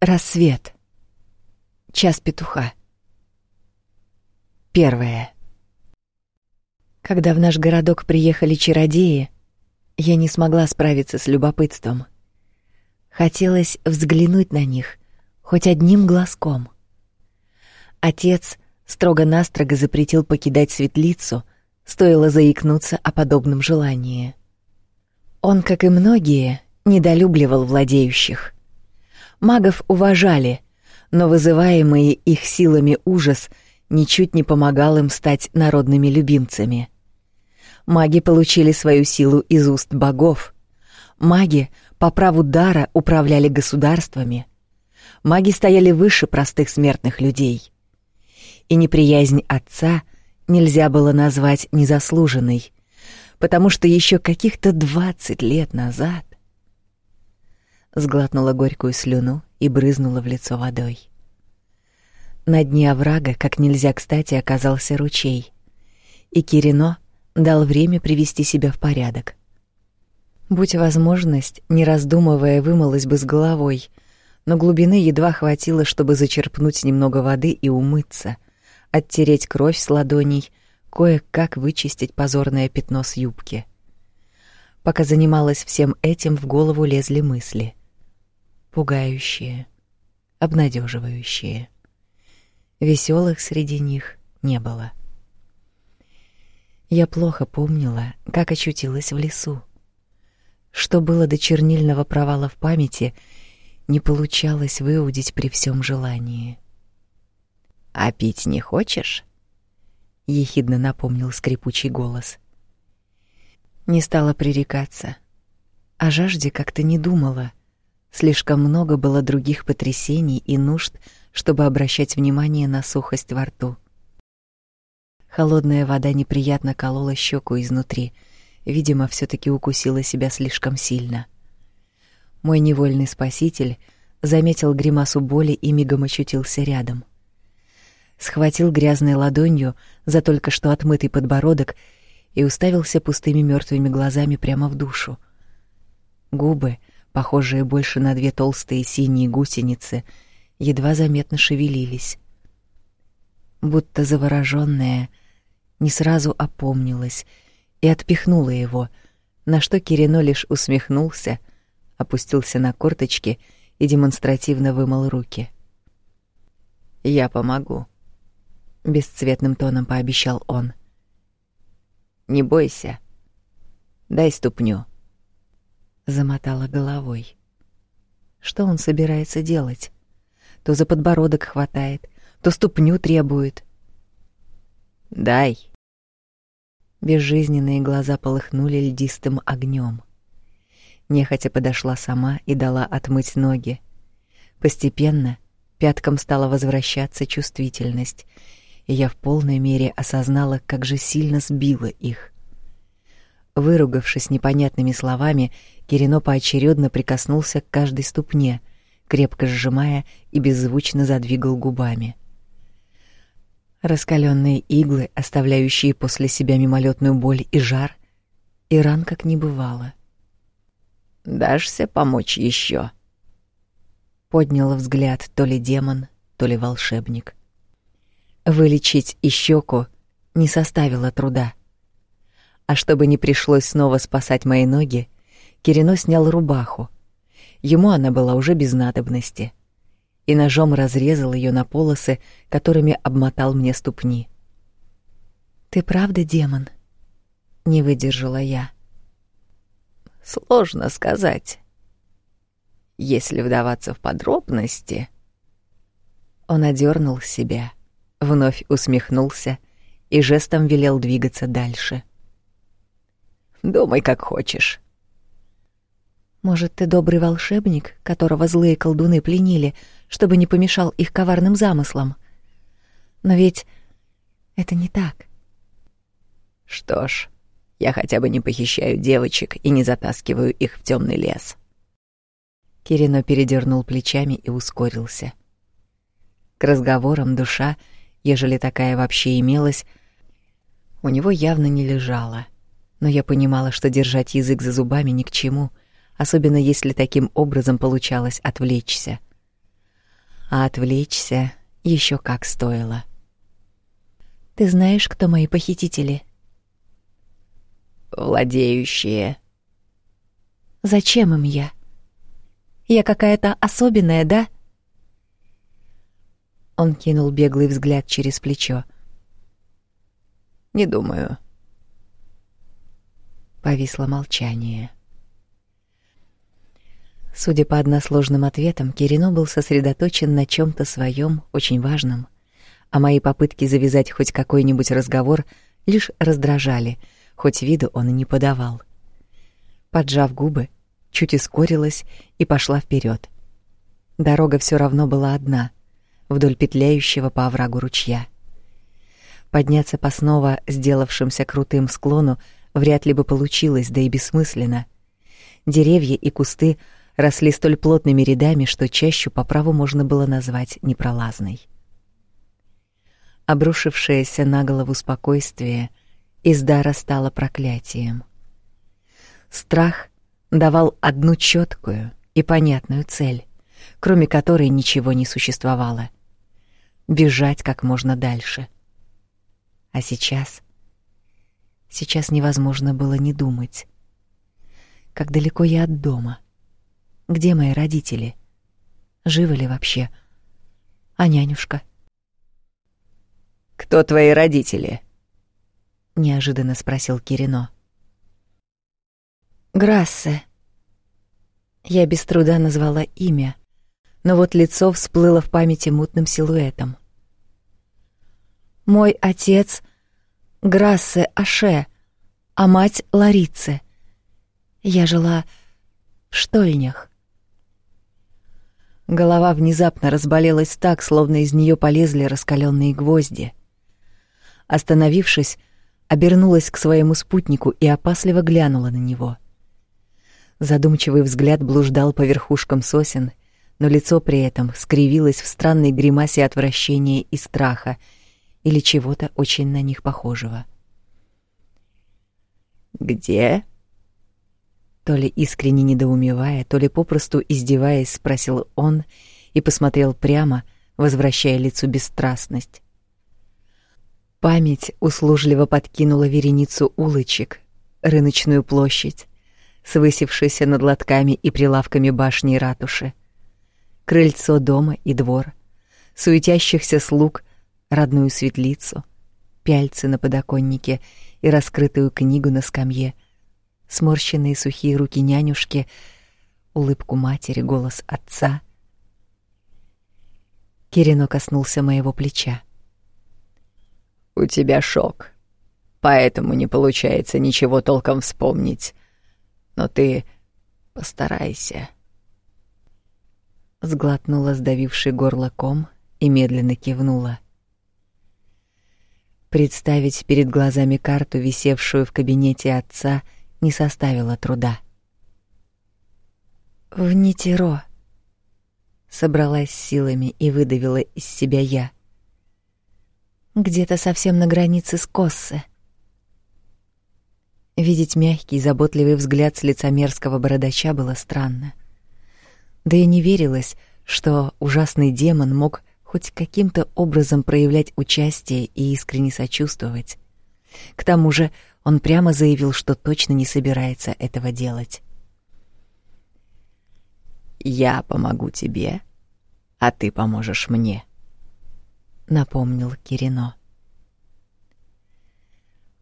Рассвет. Час петуха. Первое. Когда в наш городок приехали чародеи, я не смогла справиться с любопытством. Хотелось взглянуть на них хоть одним глазком. Отец строго-настрого запретил покидать светлицу, стоило заикнуться о подобном желании. Он, как и многие, недолюбливал владеющих — Магов уважали, но вызываемый их силами ужас ничуть не помогал им стать народными любимцами. Маги получили свою силу из уст богов. Маги по праву дара управляли государствами. Маги стояли выше простых смертных людей. И неприязнь отца нельзя было назвать незаслуженной, потому что еще каких-то двадцать лет назад сглотнула горькую слюну и брызнула в лицо водой. На дне оврага, как нельзя кстати, оказался ручей, и Кирино дал время привести себя в порядок. Будь возможность, не раздумывая, вымылась бы с головой, но глубины едва хватило, чтобы зачерпнуть немного воды и умыться, оттереть кровь с ладоней, кое-как вычистить позорное пятно с юбки. Пока занималась всем этим, в голову лезли мысли пугающие, обнадеживающие. Веселых среди них не было. Я плохо помнила, как очутилась в лесу. Что было до чернильного провала в памяти, не получалось выудить при всем желании. «А пить не хочешь?» — ехидно напомнил скрипучий голос. Не стала пререкаться. О жажде как-то не думала — Слишком много было других потрясений и нужд, чтобы обращать внимание на сухость во рту. Холодная вода неприятно колола щеку изнутри. Видимо, все таки укусила себя слишком сильно. Мой невольный спаситель заметил гримасу боли и мигом очутился рядом. Схватил грязной ладонью за только что отмытый подбородок и уставился пустыми мертвыми глазами прямо в душу. Губы — похожие больше на две толстые синие гусеницы, едва заметно шевелились. Будто заворожённая, не сразу опомнилась и отпихнула его, на что Кирино лишь усмехнулся, опустился на корточки и демонстративно вымыл руки. «Я помогу», — бесцветным тоном пообещал он. «Не бойся. Дай ступню» замотала головой. Что он собирается делать? То за подбородок хватает, то ступню требует. Дай. Безжизненные глаза полыхнули льдистым огнем. Нехотя подошла сама и дала отмыть ноги. Постепенно пяткам стала возвращаться чувствительность, и я в полной мере осознала, как же сильно сбила их. Выругавшись непонятными словами, Кирино поочередно прикоснулся к каждой ступне, крепко сжимая и беззвучно задвигал губами. Раскаленные иглы, оставляющие после себя мимолетную боль и жар, и ран как не бывало. «Дашься помочь еще? Поднял взгляд то ли демон, то ли волшебник. Вылечить и щеку не составило труда. А чтобы не пришлось снова спасать мои ноги, Кирино снял рубаху. Ему она была уже без надобности. И ножом разрезал ее на полосы, которыми обмотал мне ступни. «Ты правда демон?» — не выдержала я. «Сложно сказать. Если вдаваться в подробности...» Он одернул себя, вновь усмехнулся и жестом велел двигаться дальше. «Думай, как хочешь. Может, ты добрый волшебник, которого злые колдуны пленили, чтобы не помешал их коварным замыслам? Но ведь это не так. Что ж, я хотя бы не похищаю девочек и не затаскиваю их в темный лес. Кирино передернул плечами и ускорился. К разговорам душа, ежели такая вообще имелась, у него явно не лежала. Но я понимала, что держать язык за зубами ни к чему — особенно если таким образом получалось отвлечься. А отвлечься еще как стоило. Ты знаешь, кто мои похитители? Владеющие. Зачем им я? Я какая-то особенная, да? Он кинул беглый взгляд через плечо. Не думаю. Повисло молчание. Судя по односложным ответам, Кирино был сосредоточен на чем то своем очень важном, а мои попытки завязать хоть какой-нибудь разговор лишь раздражали, хоть виду он и не подавал. Поджав губы, чуть ускорилась и пошла вперед. Дорога все равно была одна, вдоль петляющего по оврагу ручья. Подняться по снова сделавшимся крутым склону вряд ли бы получилось, да и бессмысленно. Деревья и кусты росли столь плотными рядами, что чащу по праву можно было назвать непролазной. Обрушившееся на голову спокойствие из дара стало проклятием. Страх давал одну четкую и понятную цель, кроме которой ничего не существовало — бежать как можно дальше. А сейчас... Сейчас невозможно было не думать. Как далеко я от дома? Где мои родители? Живы ли вообще? А нянюшка? «Кто твои родители?» — неожиданно спросил Кирино. Грассе. Я без труда назвала имя, но вот лицо всплыло в памяти мутным силуэтом. Мой отец Грассе Аше, а мать Ларице. Я жила в штольнях. Голова внезапно разболелась так, словно из нее полезли раскаленные гвозди. Остановившись, обернулась к своему спутнику и опасливо глянула на него — Задумчивый взгляд блуждал по верхушкам сосен, но лицо при этом скривилось в странной гримасе отвращения и страха или чего-то очень на них похожего. «Где?» То ли искренне недоумевая, то ли попросту издеваясь, спросил он и посмотрел прямо, возвращая лицу бесстрастность. Память услужливо подкинула вереницу улочек, рыночную площадь, свысившийся над лотками и прилавками башни и ратуши, крыльцо дома и двор, суетящихся слуг, родную светлицу, пяльцы на подоконнике и раскрытую книгу на скамье, сморщенные сухие руки нянюшки, улыбку матери, голос отца. Кирино коснулся моего плеча. «У тебя шок, поэтому не получается ничего толком вспомнить но ты постарайся. Сглотнула сдавивший горло ком и медленно кивнула. Представить перед глазами карту, висевшую в кабинете отца, не составило труда. В Нитеро собралась силами и выдавила из себя я. Где-то совсем на границе с Коссе. Видеть мягкий, заботливый взгляд с лица мерзкого бородача было странно. Да и не верилось, что ужасный демон мог хоть каким-то образом проявлять участие и искренне сочувствовать. К тому же он прямо заявил, что точно не собирается этого делать. «Я помогу тебе, а ты поможешь мне», — напомнил Кирино.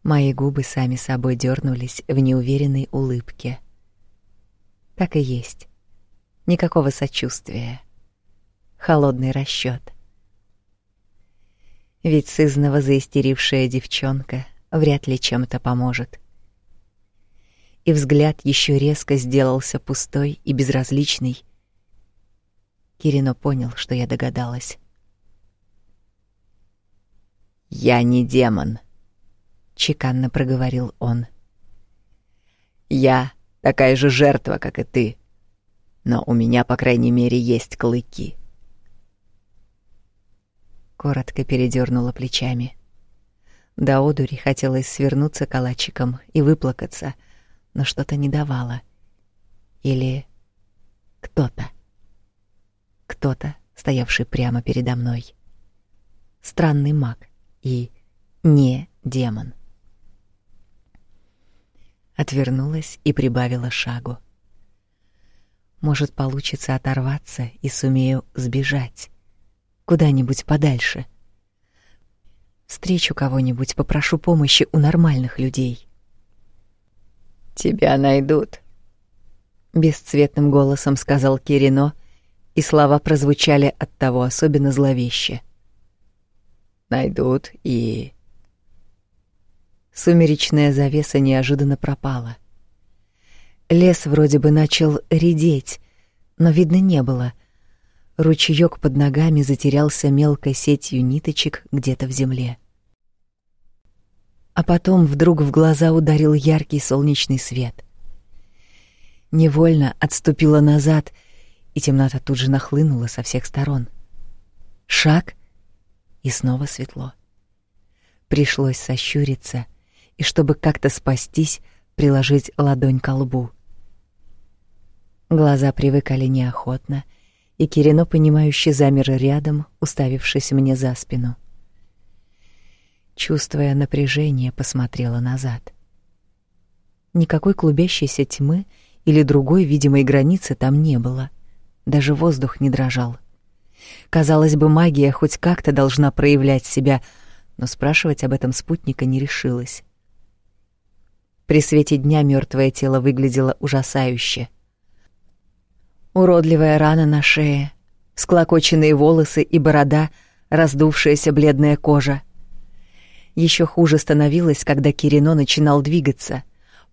Мои губы сами собой дернулись в неуверенной улыбке. Так и есть. Никакого сочувствия. Холодный расчёт. Ведь сызнова заистерившая девчонка вряд ли чем-то поможет. И взгляд еще резко сделался пустой и безразличный. Кирино понял, что я догадалась. «Я не демон», чеканно проговорил он. Я такая же жертва, как и ты, но у меня, по крайней мере, есть клыки. Коротко передернула плечами. До одури хотелось свернуться калачиком и выплакаться, но что-то не давало. Или кто-то. Кто-то стоявший прямо передо мной. Странный маг и не демон. Отвернулась и прибавила шагу. Может, получится оторваться и сумею сбежать куда-нибудь подальше. Встречу кого-нибудь, попрошу помощи у нормальных людей. Тебя найдут, бесцветным голосом сказал Кирино, и слова прозвучали от того особенно зловеще. Найдут и Сумеречная завеса неожиданно пропала. Лес вроде бы начал редеть, но видно не было. Ручеёк под ногами затерялся мелкой сетью ниточек где-то в земле. А потом вдруг в глаза ударил яркий солнечный свет. Невольно отступила назад, и темнота тут же нахлынула со всех сторон. Шаг, и снова светло. Пришлось сощуриться и, чтобы как-то спастись, приложить ладонь к лбу. Глаза привыкали неохотно, и Кирино, понимающе замер рядом, уставившись мне за спину. Чувствуя напряжение, посмотрела назад. Никакой клубящейся тьмы или другой видимой границы там не было. Даже воздух не дрожал. Казалось бы, магия хоть как-то должна проявлять себя, но спрашивать об этом спутника не решилась. При свете дня мертвое тело выглядело ужасающе. Уродливая рана на шее, склокоченные волосы и борода, раздувшаяся бледная кожа. Еще хуже становилось, когда Кирино начинал двигаться,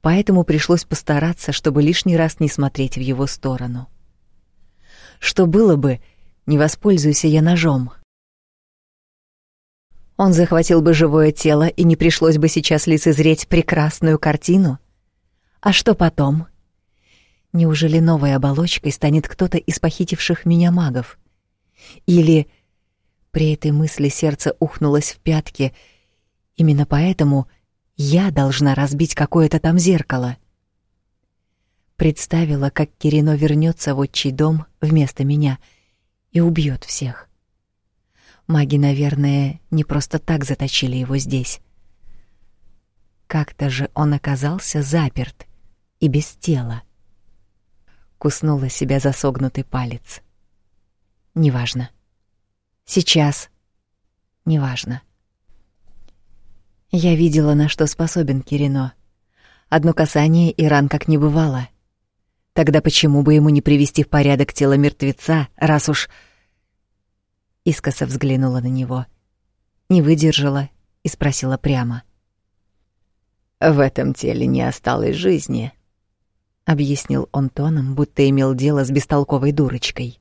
поэтому пришлось постараться, чтобы лишний раз не смотреть в его сторону. Что было бы, не воспользуйся я ножом. Он захватил бы живое тело, и не пришлось бы сейчас лицезреть прекрасную картину. А что потом? Неужели новой оболочкой станет кто-то из похитивших меня магов? Или при этой мысли сердце ухнулось в пятки. Именно поэтому я должна разбить какое-то там зеркало. Представила, как Кирино вернется в отчий дом вместо меня и убьет всех. Маги, наверное, не просто так заточили его здесь. Как-то же он оказался заперт и без тела. Куснула себя за согнутый палец. Неважно. Сейчас. Неважно. Я видела, на что способен Кирино. Одно касание и ран как не бывало. Тогда почему бы ему не привести в порядок тело мертвеца, раз уж искоса взглянула на него, не выдержала и спросила прямо. «В этом теле не осталось жизни», — объяснил он тоном, будто имел дело с бестолковой дурочкой.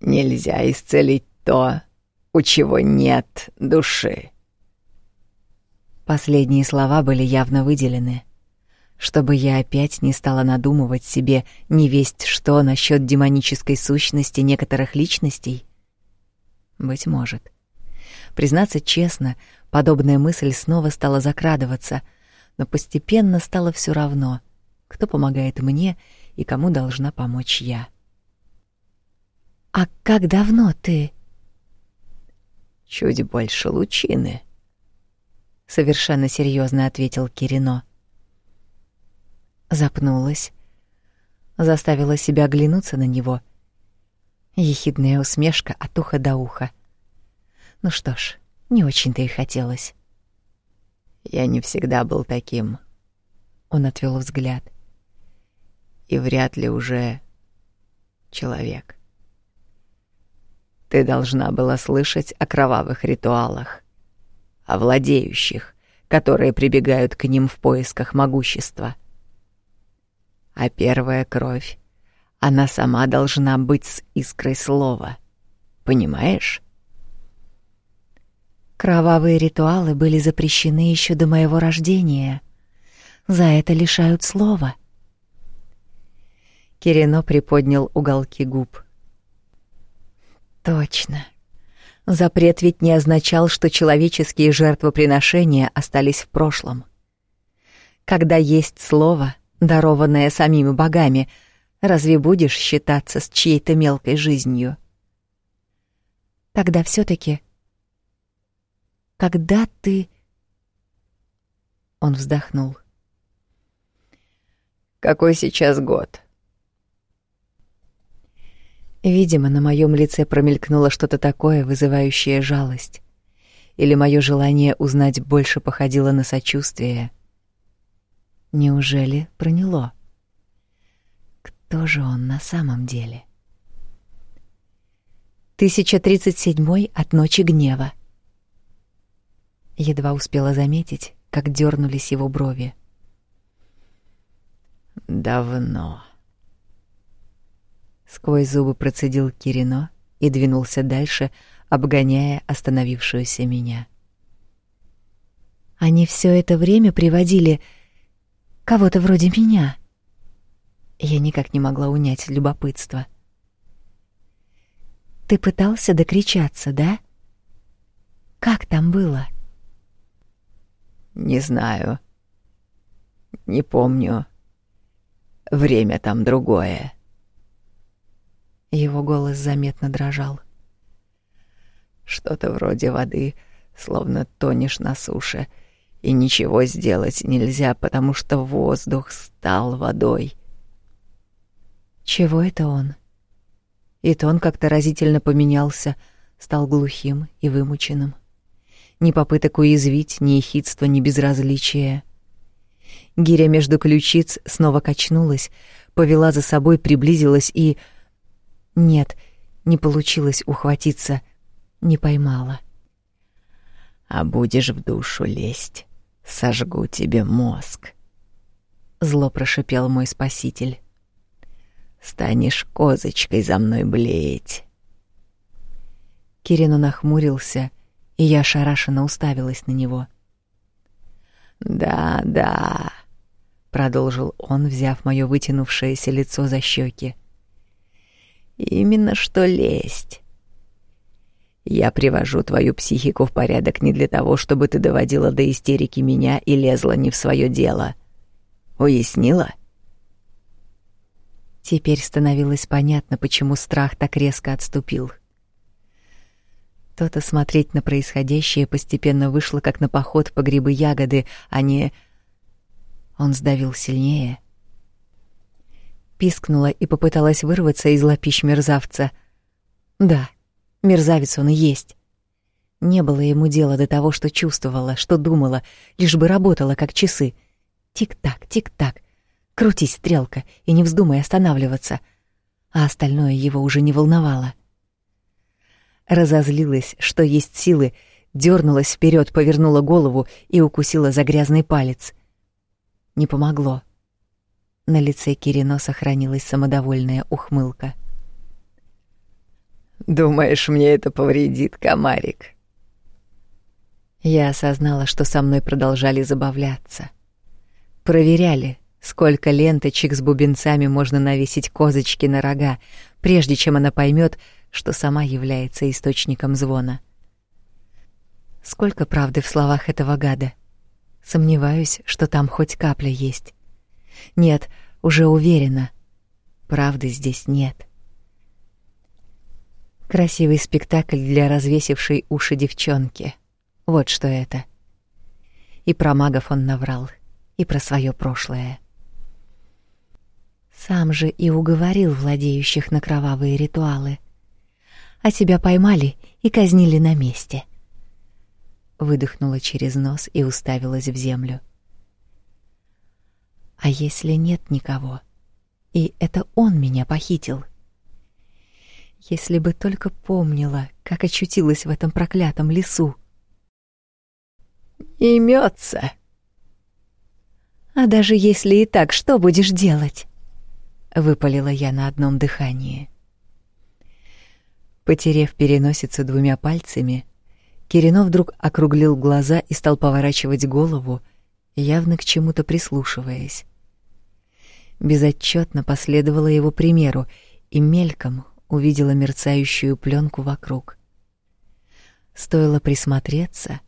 «Нельзя исцелить то, у чего нет души». Последние слова были явно выделены — чтобы я опять не стала надумывать себе невесть что насчет демонической сущности некоторых личностей? Быть может. Признаться честно, подобная мысль снова стала закрадываться, но постепенно стало все равно, кто помогает мне и кому должна помочь я. «А как давно ты?» «Чуть больше лучины», — совершенно серьезно ответил Кирино. Запнулась, заставила себя оглянуться на него. Ехидная усмешка от уха до уха. Ну что ж, не очень-то и хотелось. Я не всегда был таким. Он отвел взгляд. И вряд ли уже человек. Ты должна была слышать о кровавых ритуалах, о владеющих, которые прибегают к ним в поисках могущества. А первая кровь, она сама должна быть с искрой слова. Понимаешь? Кровавые ритуалы были запрещены еще до моего рождения. За это лишают слова. Кирино приподнял уголки губ. Точно. Запрет ведь не означал, что человеческие жертвоприношения остались в прошлом. Когда есть слово, дарованное самими богами, Разве будешь считаться с чьей-то мелкой жизнью? Тогда все таки когда ты Он вздохнул. Какой сейчас год? Видимо, на моем лице промелькнуло что-то такое, вызывающее жалость. Или мое желание узнать больше походило на сочувствие. Неужели проняло? Кто же он на самом деле? 1037 от ночи гнева. Едва успела заметить, как дернулись его брови. Давно. Сквозь зубы процедил Кирино и двинулся дальше, обгоняя остановившуюся меня. Они все это время приводили кого-то вроде меня. Я никак не могла унять любопытство. — ты пытался докричаться, да? Как там было? Не знаю. Не помню. Время там другое. Его голос заметно дрожал. Что-то вроде воды, словно тонешь на суше, и ничего сделать нельзя, потому что воздух стал водой. Чего это он? И тон как-то разительно поменялся, стал глухим и вымученным. Ни попыток уязвить, ни ехидства, ни безразличия. Гиря между ключиц снова качнулась, повела за собой, приблизилась и... Нет, не получилось ухватиться, не поймала. «А будешь в душу лезть, сожгу тебе мозг», — зло прошипел мой спаситель станешь козочкой за мной блеять. Кирина нахмурился, и я ошарашенно уставилась на него. «Да, да», — продолжил он, взяв моё вытянувшееся лицо за щеки. «Именно что лезть. Я привожу твою психику в порядок не для того, чтобы ты доводила до истерики меня и лезла не в свое дело. Уяснила?» Теперь становилось понятно, почему страх так резко отступил. То-то смотреть на происходящее постепенно вышло как на поход по грибы-ягоды, а не... Он сдавил сильнее. Пискнула и попыталась вырваться из лапищ мерзавца. Да, мерзавец он и есть. Не было ему дела до того, что чувствовала, что думала, лишь бы работала как часы. Тик-так, тик-так — Крутись, стрелка, и не вздумай останавливаться. А остальное его уже не волновало. Разозлилась, что есть силы, дернулась вперед, повернула голову и укусила за грязный палец. Не помогло. На лице Кирино сохранилась самодовольная ухмылка. «Думаешь, мне это повредит, комарик?» Я осознала, что со мной продолжали забавляться. Проверяли, Сколько ленточек с бубенцами можно навесить козочки на рога, прежде чем она поймет, что сама является источником звона. Сколько правды в словах этого гада. Сомневаюсь, что там хоть капля есть. Нет, уже уверена. Правды здесь нет. Красивый спектакль для развесившей уши девчонки. Вот что это. И про магов он наврал, и про свое прошлое. Сам же и уговорил владеющих на кровавые ритуалы. А тебя поймали и казнили на месте. Выдохнула через нос и уставилась в землю. А если нет никого, и это он меня похитил? Если бы только помнила, как очутилась в этом проклятом лесу. Имется. А даже если и так, что будешь делать? выпалила я на одном дыхании. Потерев переносицу двумя пальцами, Киринов вдруг округлил глаза и стал поворачивать голову, явно к чему-то прислушиваясь. Безотчетно последовала его примеру и мельком увидела мерцающую пленку вокруг. Стоило присмотреться,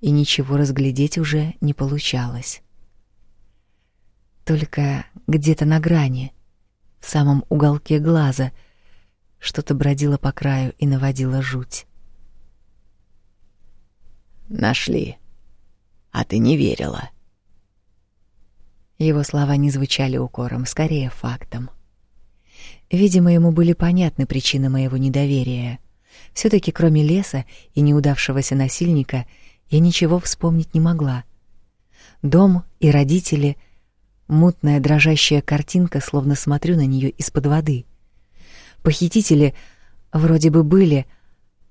и ничего разглядеть уже не получалось. Только где-то на грани, в самом уголке глаза. Что-то бродило по краю и наводило жуть. Нашли. А ты не верила. Его слова не звучали укором, скорее фактом. Видимо, ему были понятны причины моего недоверия. все таки кроме леса и неудавшегося насильника, я ничего вспомнить не могла. Дом и родители, мутная дрожащая картинка, словно смотрю на нее из-под воды. Похитители вроде бы были,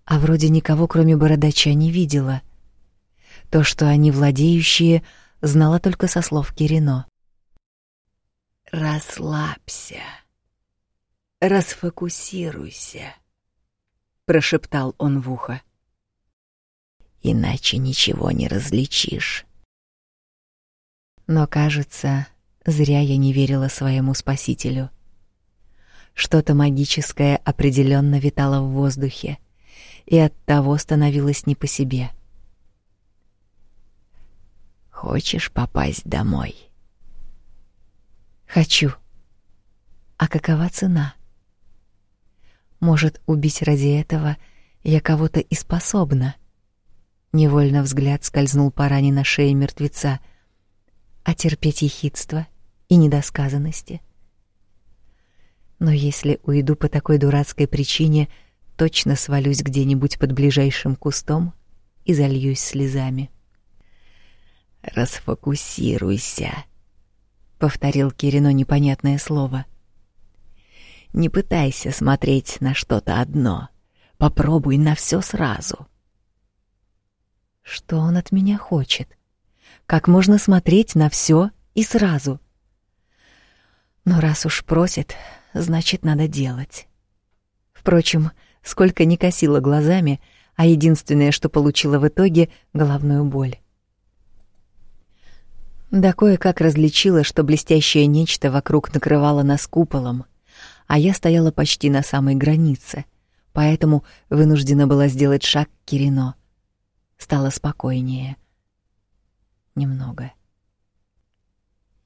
а вроде никого, кроме бородача, не видела. То, что они владеющие, знала только со слов Кирино. «Расслабься, расфокусируйся», — прошептал он в ухо. «Иначе ничего не различишь». Но, кажется, зря я не верила своему спасителю. Что-то магическое определенно витало в воздухе, и оттого становилось не по себе. «Хочешь попасть домой?» Хочу. А какова цена? Может, убить ради этого я кого-то и способна? Невольно взгляд скользнул по ране на шее мертвеца. А терпеть ехидство и недосказанности? Но если уйду по такой дурацкой причине, точно свалюсь где-нибудь под ближайшим кустом и зальюсь слезами. Расфокусируйся повторил Кирино непонятное слово. Не пытайся смотреть на что-то одно. Попробуй на все сразу. Что он от меня хочет? Как можно смотреть на все и сразу? Но раз уж просит, значит, надо делать. Впрочем, сколько ни косила глазами, а единственное, что получила в итоге головную боль. Да кое-как различила, что блестящее нечто вокруг накрывало нас куполом, а я стояла почти на самой границе, поэтому вынуждена была сделать шаг к Кирино. Стало спокойнее. Немного.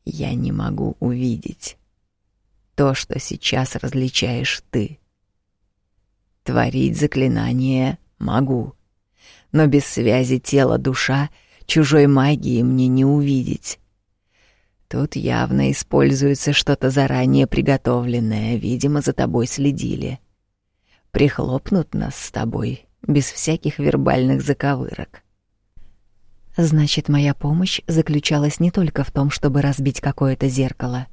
Я не могу увидеть то, что сейчас различаешь ты. Творить заклинание могу, но без связи тела-душа — Чужой магии мне не увидеть. Тут явно используется что-то заранее приготовленное, видимо, за тобой следили. Прихлопнут нас с тобой без всяких вербальных заковырок. Значит, моя помощь заключалась не только в том, чтобы разбить какое-то зеркало.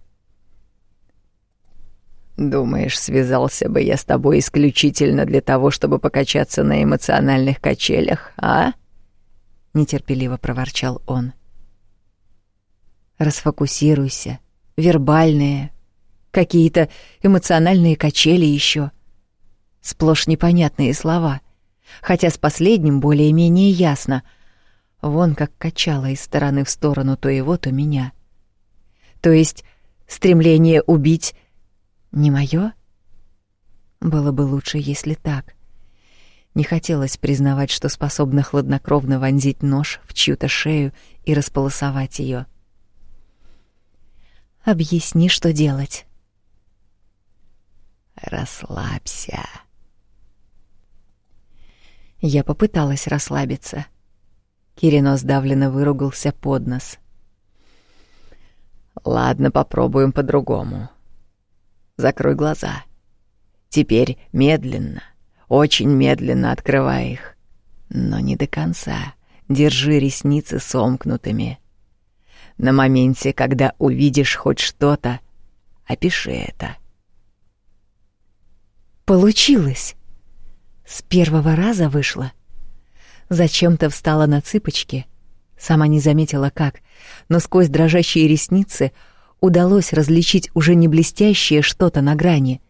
Думаешь, связался бы я с тобой исключительно для того, чтобы покачаться на эмоциональных качелях, а? нетерпеливо проворчал он. Расфокусируйся. Вербальные, какие-то эмоциональные качели еще. Сплошь непонятные слова, хотя с последним более-менее ясно. Вон как качало из стороны в сторону то его, то меня. То есть стремление убить не моё? Было бы лучше, если так. Не хотелось признавать, что способна хладнокровно вонзить нож в чью-то шею и располосовать ее. Объясни, что делать. Расслабься. Я попыталась расслабиться. Кирино сдавленно выругался под нос. Ладно, попробуем по-другому. Закрой глаза. Теперь медленно очень медленно открывая их. Но не до конца. Держи ресницы сомкнутыми. На моменте, когда увидишь хоть что-то, опиши это. Получилось. С первого раза вышло. Зачем-то встала на цыпочки. Сама не заметила как, но сквозь дрожащие ресницы удалось различить уже не блестящее что-то на грани,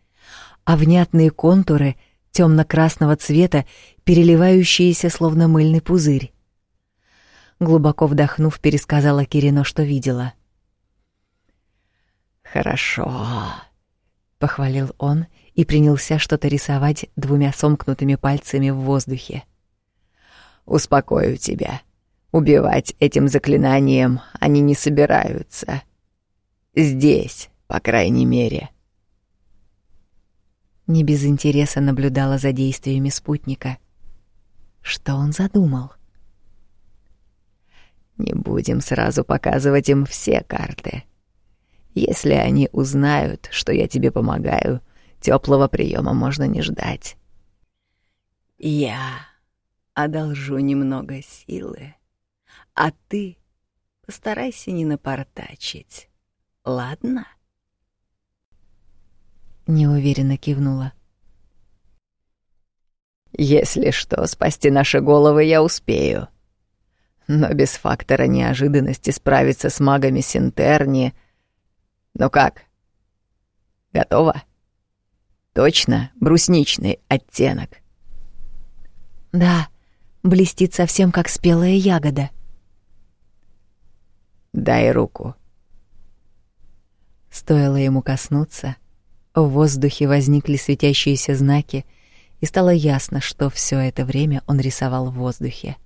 а внятные контуры темно-красного цвета, переливающиеся словно мыльный пузырь. Глубоко вдохнув, пересказала Кирино, что видела. «Хорошо», — похвалил он и принялся что-то рисовать двумя сомкнутыми пальцами в воздухе. «Успокою тебя. Убивать этим заклинанием они не собираются. Здесь, по крайней мере». Не без интереса наблюдала за действиями спутника. Что он задумал? Не будем сразу показывать им все карты. Если они узнают, что я тебе помогаю, теплого приема можно не ждать. Я одолжу немного силы, а ты постарайся не напортачить. Ладно? Неуверенно кивнула. Если что, спасти наши головы я успею. Но без фактора неожиданности справиться с магами Синтерни... Ну как? Готово? Точно брусничный оттенок. Да, блестит совсем как спелая ягода. Дай руку. Стоило ему коснуться, в воздухе возникли светящиеся знаки, и стало ясно, что все это время он рисовал в воздухе.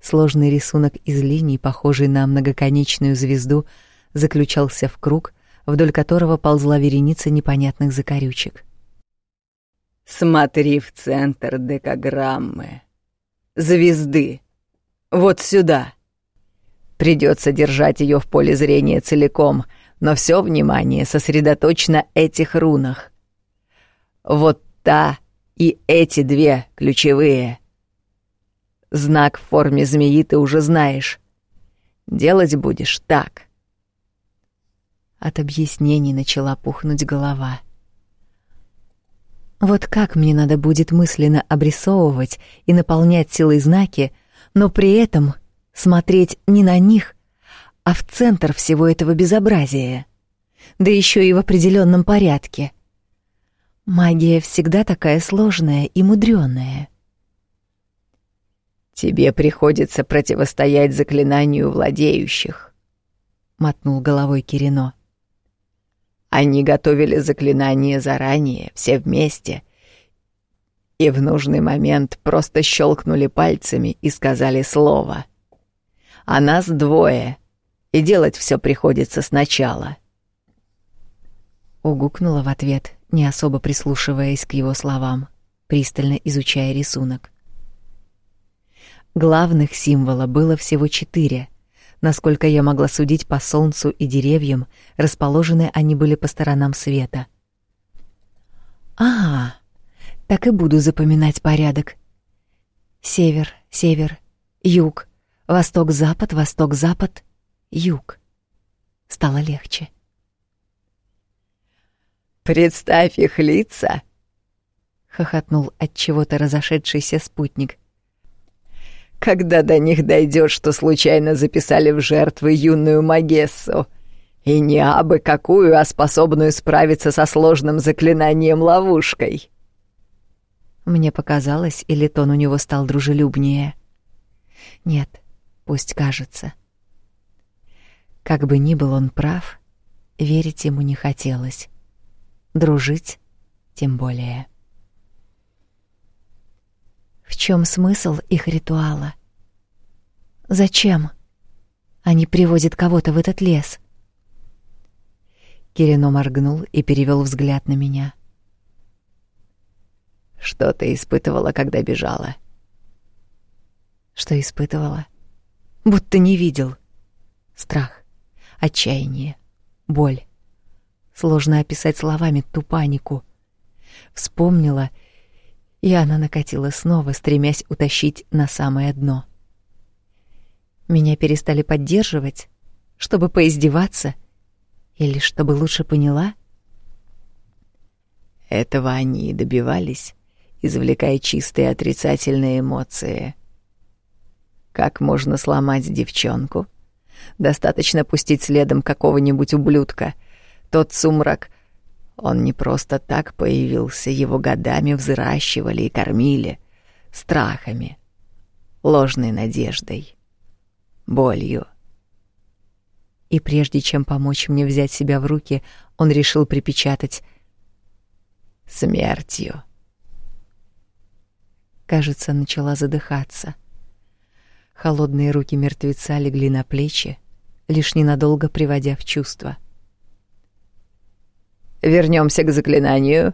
Сложный рисунок из линий, похожий на многоконечную звезду, заключался в круг, вдоль которого ползла вереница непонятных закорючек. Смотри в центр декаграммы. Звезды. Вот сюда. Придется держать ее в поле зрения целиком, но все внимание сосредоточено этих рунах. Вот та и эти две ключевые. Знак в форме змеи ты уже знаешь. Делать будешь так. От объяснений начала пухнуть голова. Вот как мне надо будет мысленно обрисовывать и наполнять силой знаки, но при этом смотреть не на них, а в центр всего этого безобразия. Да еще и в определенном порядке. Магия всегда такая сложная и мудрёная. Тебе приходится противостоять заклинанию владеющих, мотнул головой Кирино. Они готовили заклинание заранее, все вместе. И в нужный момент просто щелкнули пальцами и сказали слово. А нас двое, и делать все приходится сначала. Угукнула в ответ, не особо прислушиваясь к его словам, пристально изучая рисунок. Главных символа было всего четыре — Насколько я могла судить по солнцу и деревьям, расположены они были по сторонам света. А, так и буду запоминать порядок. Север, север, юг, восток, запад, восток, запад, юг. Стало легче. Представь их лица, хохотнул от чего-то разошедшийся спутник когда до них дойдет, что случайно записали в жертвы юную Магессу. И не абы какую, а способную справиться со сложным заклинанием-ловушкой. Мне показалось, или тон у него стал дружелюбнее. Нет, пусть кажется. Как бы ни был он прав, верить ему не хотелось. Дружить тем более. В чем смысл их ритуала? Зачем они приводят кого-то в этот лес? Кирино моргнул и перевел взгляд на меня. Что ты испытывала, когда бежала? Что испытывала? Будто не видел. Страх, отчаяние, боль. Сложно описать словами ту панику. Вспомнила и она накатила снова, стремясь утащить на самое дно. Меня перестали поддерживать, чтобы поиздеваться или чтобы лучше поняла? Этого они и добивались, извлекая чистые отрицательные эмоции. Как можно сломать девчонку? Достаточно пустить следом какого-нибудь ублюдка. Тот сумрак он не просто так появился, его годами взращивали и кормили страхами, ложной надеждой, болью. И прежде чем помочь мне взять себя в руки, он решил припечатать смертью. Кажется, начала задыхаться. Холодные руки мертвеца легли на плечи, лишь ненадолго приводя в чувство — Вернемся к заклинанию.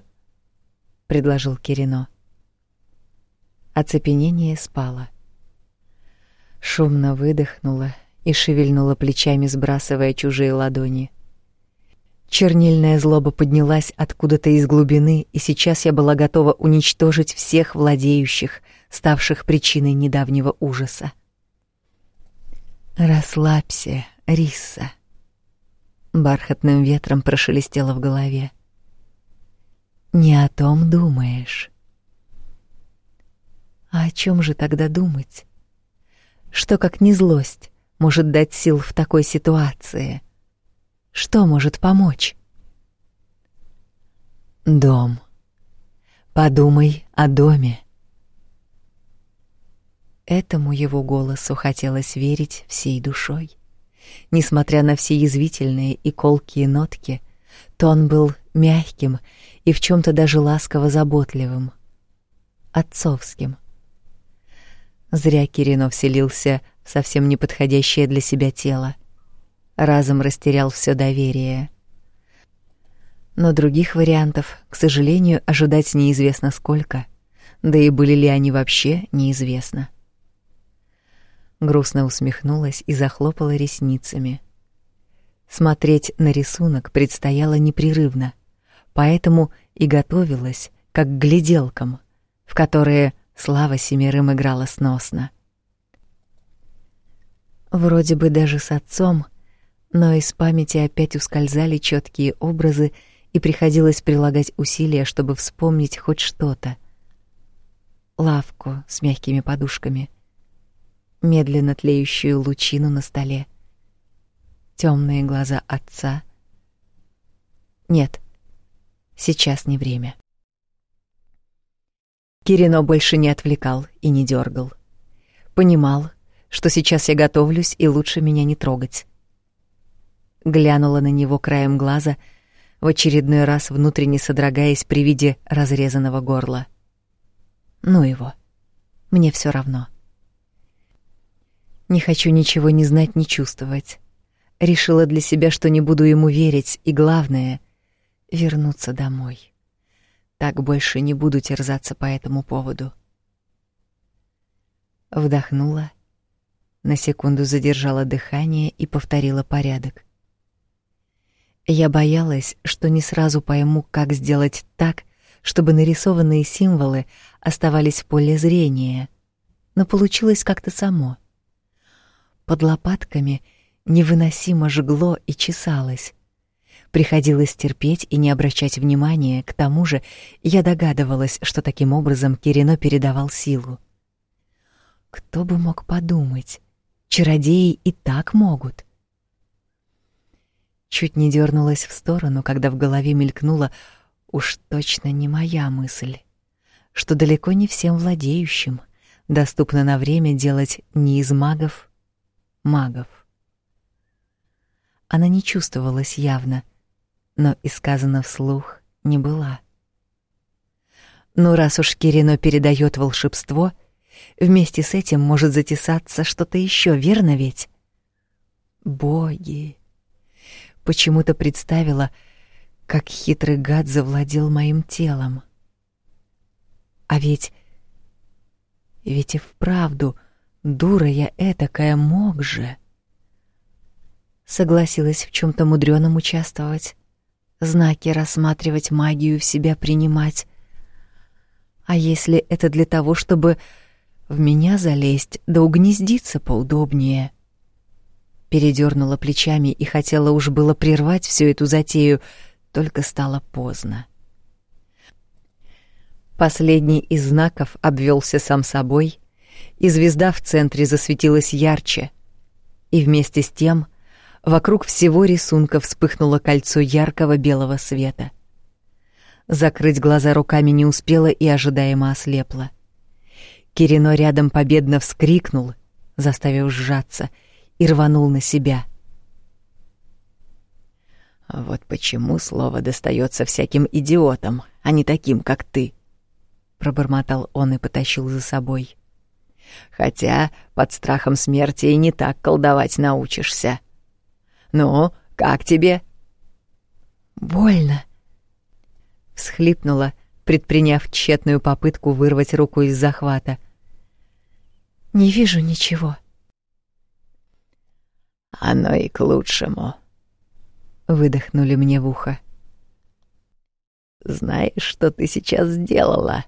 предложил Кирино. Оцепенение спало. Шумно выдохнула и шевельнула плечами, сбрасывая чужие ладони. Чернильная злоба поднялась откуда-то из глубины, и сейчас я была готова уничтожить всех владеющих, ставших причиной недавнего ужаса. Расслабься, Риса. Бархатным ветром прошелестело в голове. Не о том думаешь. А о чем же тогда думать? Что как не злость может дать сил в такой ситуации? Что может помочь? Дом. Подумай о доме. Этому его голосу хотелось верить всей душой. Несмотря на все язвительные и колкие нотки, то он был мягким и в чем то даже ласково заботливым, отцовским. Зря Кирино вселился в совсем неподходящее для себя тело. Разом растерял все доверие. Но других вариантов, к сожалению, ожидать неизвестно сколько, да и были ли они вообще, неизвестно грустно усмехнулась и захлопала ресницами. Смотреть на рисунок предстояло непрерывно, поэтому и готовилась как к гляделкам, в которые слава семерым играла сносно. Вроде бы даже с отцом, но из памяти опять ускользали четкие образы, и приходилось прилагать усилия, чтобы вспомнить хоть что-то. Лавку с мягкими подушками — медленно тлеющую лучину на столе. Темные глаза отца. Нет, сейчас не время. Кирино больше не отвлекал и не дергал. Понимал, что сейчас я готовлюсь и лучше меня не трогать. Глянула на него краем глаза, в очередной раз внутренне содрогаясь при виде разрезанного горла. Ну его. Мне все равно. Не хочу ничего не знать, не чувствовать. Решила для себя, что не буду ему верить, и главное — вернуться домой. Так больше не буду терзаться по этому поводу. Вдохнула, на секунду задержала дыхание и повторила порядок. Я боялась, что не сразу пойму, как сделать так, чтобы нарисованные символы оставались в поле зрения, но получилось как-то само — под лопатками невыносимо жгло и чесалось. Приходилось терпеть и не обращать внимания, к тому же я догадывалась, что таким образом Кирино передавал силу. Кто бы мог подумать, чародеи и так могут. Чуть не дернулась в сторону, когда в голове мелькнула уж точно не моя мысль, что далеко не всем владеющим доступно на время делать не из магов магов. Она не чувствовалась явно, но и сказано вслух не была. Но раз уж Кирино передает волшебство, вместе с этим может затесаться что-то еще, верно ведь? Боги! Почему-то представила, как хитрый гад завладел моим телом. А ведь... Ведь и вправду Дура я этакая, мог же. Согласилась в чем то мудрёном участвовать, знаки рассматривать, магию в себя принимать. А если это для того, чтобы в меня залезть, да угнездиться поудобнее? Передернула плечами и хотела уж было прервать всю эту затею, только стало поздно. Последний из знаков обвелся сам собой — и звезда в центре засветилась ярче. И вместе с тем вокруг всего рисунка вспыхнуло кольцо яркого белого света. Закрыть глаза руками не успела и ожидаемо ослепла. Кирино рядом победно вскрикнул, заставив сжаться, и рванул на себя. Вот почему слово достается всяким идиотам, а не таким, как ты, пробормотал он и потащил за собой. Хотя под страхом смерти и не так колдовать научишься. Ну, как тебе? Больно. Всхлипнула, предприняв тщетную попытку вырвать руку из захвата. «Не вижу ничего». «Оно и к лучшему», — выдохнули мне в ухо. «Знаешь, что ты сейчас сделала?»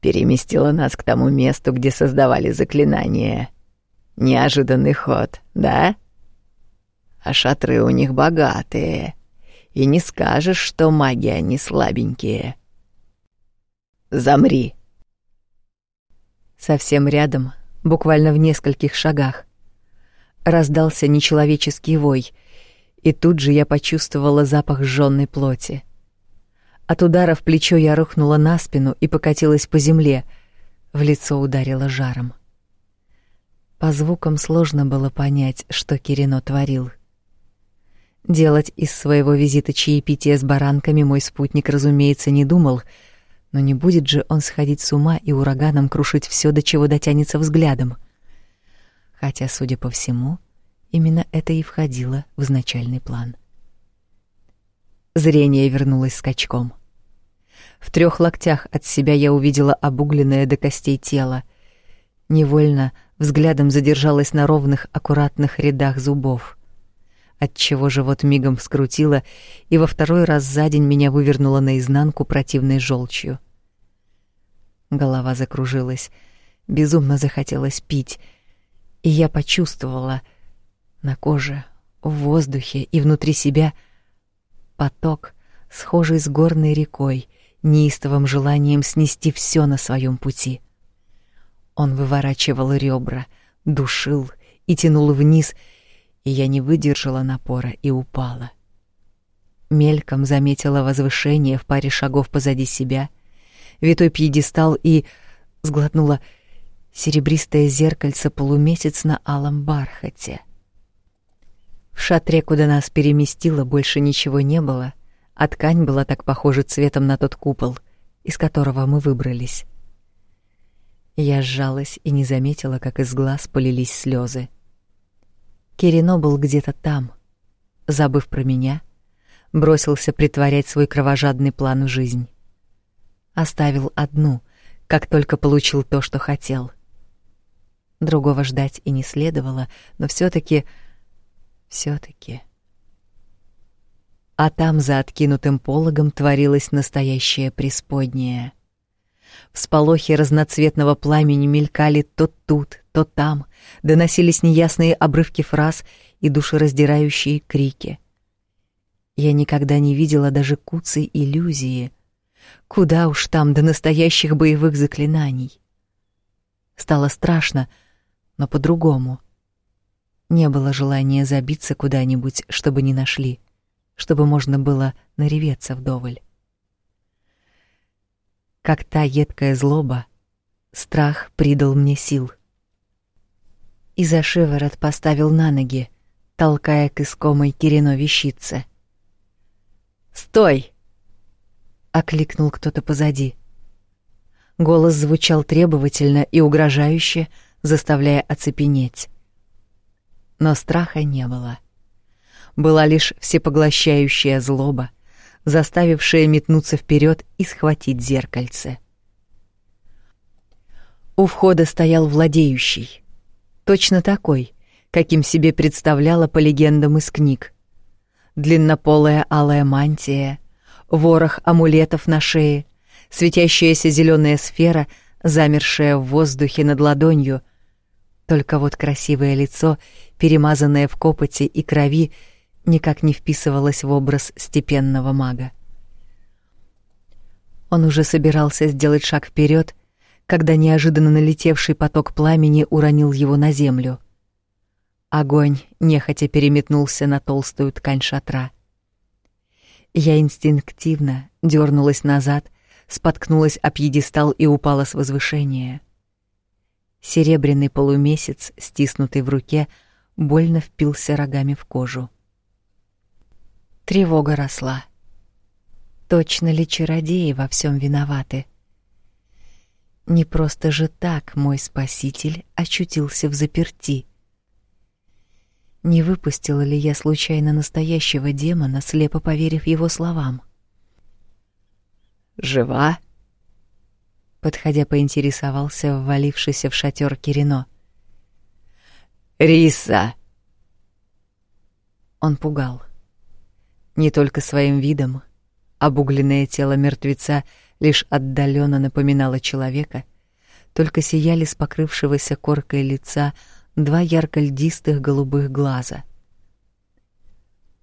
Переместила нас к тому месту, где создавали заклинания. Неожиданный ход, да? А шатры у них богатые. И не скажешь, что маги они слабенькие. Замри. Совсем рядом, буквально в нескольких шагах, раздался нечеловеческий вой, и тут же я почувствовала запах жжённой плоти. От удара в плечо я рухнула на спину и покатилась по земле. В лицо ударило жаром. По звукам сложно было понять, что Кирино творил. Делать из своего визита чаепитие с баранками мой спутник, разумеется, не думал, но не будет же он сходить с ума и ураганом крушить все, до чего дотянется взглядом. Хотя, судя по всему, именно это и входило в изначальный план. Зрение вернулось скачком. В трех локтях от себя я увидела обугленное до костей тело. Невольно взглядом задержалась на ровных, аккуратных рядах зубов. Отчего живот мигом скрутило, и во второй раз за день меня вывернуло наизнанку противной желчью. Голова закружилась, безумно захотелось пить, и я почувствовала на коже, в воздухе и внутри себя поток, схожий с горной рекой — неистовым желанием снести все на своем пути. Он выворачивал ребра, душил и тянул вниз, и я не выдержала напора и упала. Мельком заметила возвышение в паре шагов позади себя, витой пьедестал и сглотнула серебристое зеркальце полумесяц на алом бархате. В шатре, куда нас переместило, больше ничего не было — а ткань была так похожа цветом на тот купол, из которого мы выбрались. Я сжалась и не заметила, как из глаз полились слезы. Кирино был где-то там, забыв про меня, бросился притворять свой кровожадный план в жизнь. Оставил одну, как только получил то, что хотел. Другого ждать и не следовало, но все таки все таки а там за откинутым пологом творилось настоящее преисподнее. Всполохи разноцветного пламени мелькали то тут, то там, доносились неясные обрывки фраз и душераздирающие крики. Я никогда не видела даже куцы иллюзии. Куда уж там до настоящих боевых заклинаний. Стало страшно, но по-другому. Не было желания забиться куда-нибудь, чтобы не нашли чтобы можно было нареветься вдоволь. Как та едкая злоба, страх придал мне сил. И за шиворот поставил на ноги, толкая к искомой Кирино вещице. «Стой!» — окликнул кто-то позади. Голос звучал требовательно и угрожающе, заставляя оцепенеть. Но страха не было. — была лишь всепоглощающая злоба, заставившая метнуться вперед и схватить зеркальце. У входа стоял владеющий, точно такой, каким себе представляла по легендам из книг. Длиннополая алая мантия, ворох амулетов на шее, светящаяся зеленая сфера, замершая в воздухе над ладонью. Только вот красивое лицо, перемазанное в копоти и крови, никак не вписывалась в образ степенного мага. Он уже собирался сделать шаг вперед, когда неожиданно налетевший поток пламени уронил его на землю. Огонь нехотя переметнулся на толстую ткань шатра. Я инстинктивно дернулась назад, споткнулась о пьедестал и упала с возвышения. Серебряный полумесяц, стиснутый в руке, больно впился рогами в кожу. Тревога росла. Точно ли чародеи во всем виноваты? Не просто же так мой спаситель очутился в заперти. Не выпустила ли я случайно настоящего демона, слепо поверив его словам? «Жива?» Подходя, поинтересовался ввалившийся в шатер Кирино. «Риса!» Он пугал. Не только своим видом, обугленное тело мертвеца лишь отдаленно напоминало человека, только сияли с покрывшегося коркой лица два ярко-льдистых голубых глаза.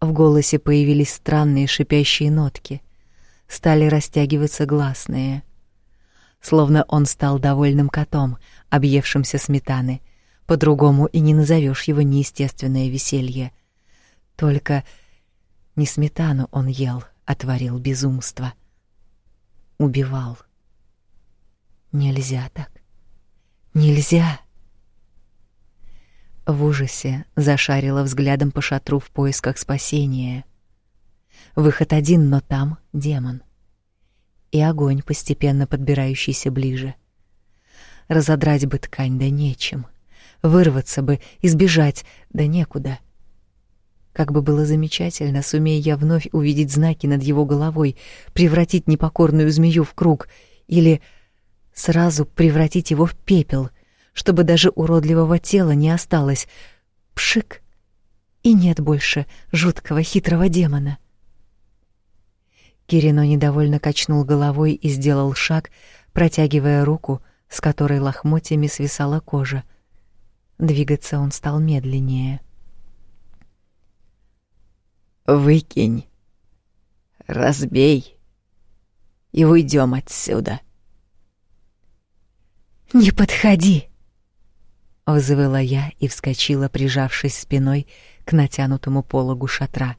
В голосе появились странные шипящие нотки, стали растягиваться гласные. Словно он стал довольным котом, объевшимся сметаны. По-другому и не назовешь его неестественное веселье. Только не сметану он ел, а творил безумство. Убивал. Нельзя так. Нельзя. В ужасе зашарила взглядом по шатру в поисках спасения. Выход один, но там демон. И огонь, постепенно подбирающийся ближе. Разодрать бы ткань, да нечем. Вырваться бы, избежать, да некуда. Как бы было замечательно, сумея я вновь увидеть знаки над его головой, превратить непокорную змею в круг или сразу превратить его в пепел, чтобы даже уродливого тела не осталось. Пшик! И нет больше жуткого хитрого демона. Кирино недовольно качнул головой и сделал шаг, протягивая руку, с которой лохмотьями свисала кожа. Двигаться он стал медленнее. «Выкинь, разбей и уйдем отсюда». «Не подходи!» взвыла я и вскочила, прижавшись спиной к натянутому пологу шатра.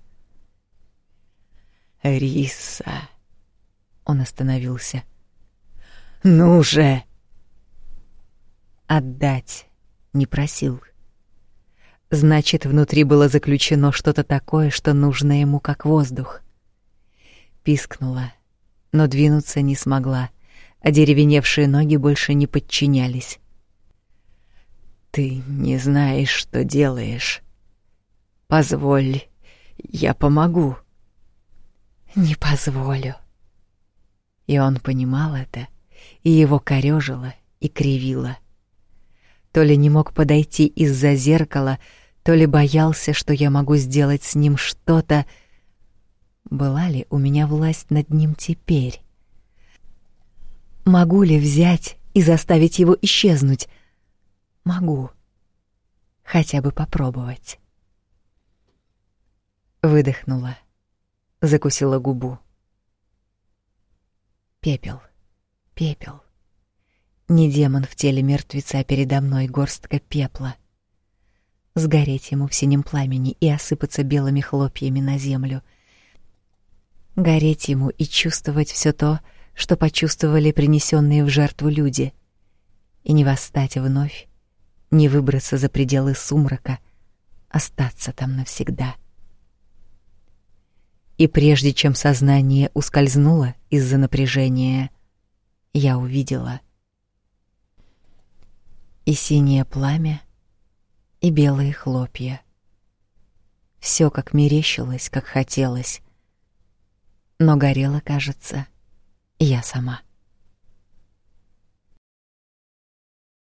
Риса. Он остановился. Ну же. Отдать не просил. Значит, внутри было заключено что-то такое, что нужно ему как воздух. Пискнула, но двинуться не смогла. а деревеневшие ноги больше не подчинялись. Ты не знаешь, что делаешь. Позволь, я помогу. Не позволю. И он понимал это, и его корёжило и кривило. То ли не мог подойти из-за зеркала, то ли боялся, что я могу сделать с ним что-то. Была ли у меня власть над ним теперь? Могу ли взять и заставить его исчезнуть? Могу. Хотя бы попробовать. Выдохнула. Закусила губу. Пепел. Пепел. Не демон в теле мертвеца, а передо мной горстка пепла. Сгореть ему в синем пламени и осыпаться белыми хлопьями на землю. Гореть ему и чувствовать все то, что почувствовали принесенные в жертву люди. И не восстать вновь, не выбраться за пределы сумрака, остаться там навсегда. И прежде чем сознание ускользнуло из-за напряжения, я увидела и синее пламя, и белые хлопья. Все как мерещилось, как хотелось. Но горела, кажется, я сама.